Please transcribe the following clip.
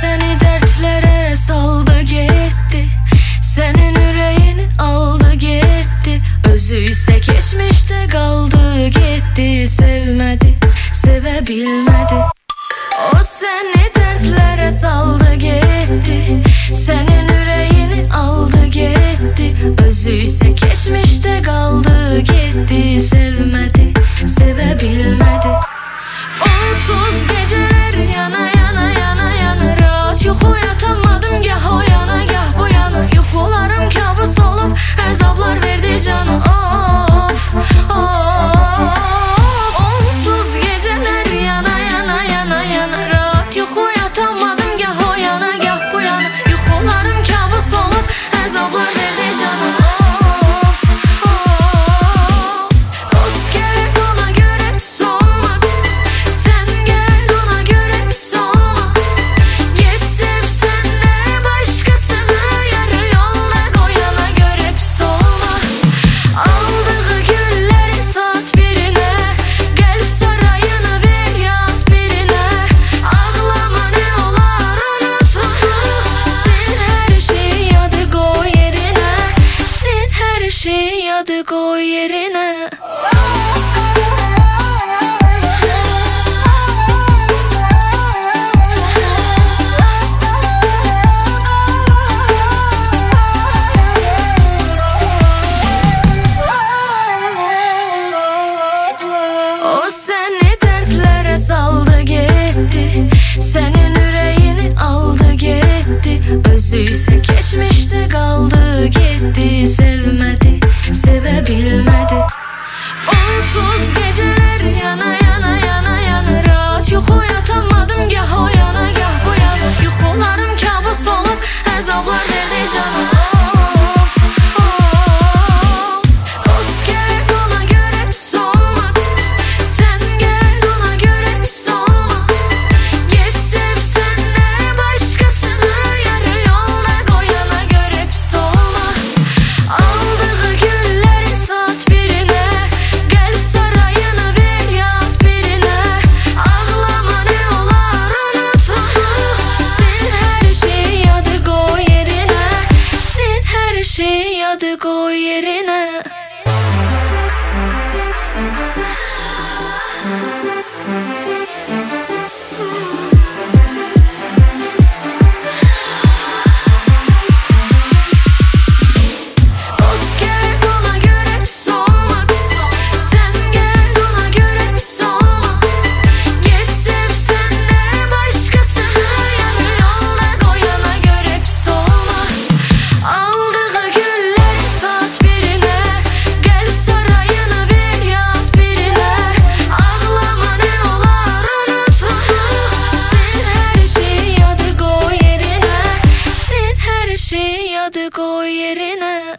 Seni dertlere saldı gitti. Senin yüreğini aldı gitti. Özüyse geçmişte kaldı gitti. Sevmedi, sevebilmedi. O seni dertlere saldı gitti. Senin yüreğini aldı gitti. Özüyse geçmişte kaldı gitti. Sevmedi, sevebilmedi. Hadi koy yerine. O seni derslere saldı gitti. Senin üreğini aldı gitti. Özü ise geçmişte kaldı gitti. Sen artık o yerine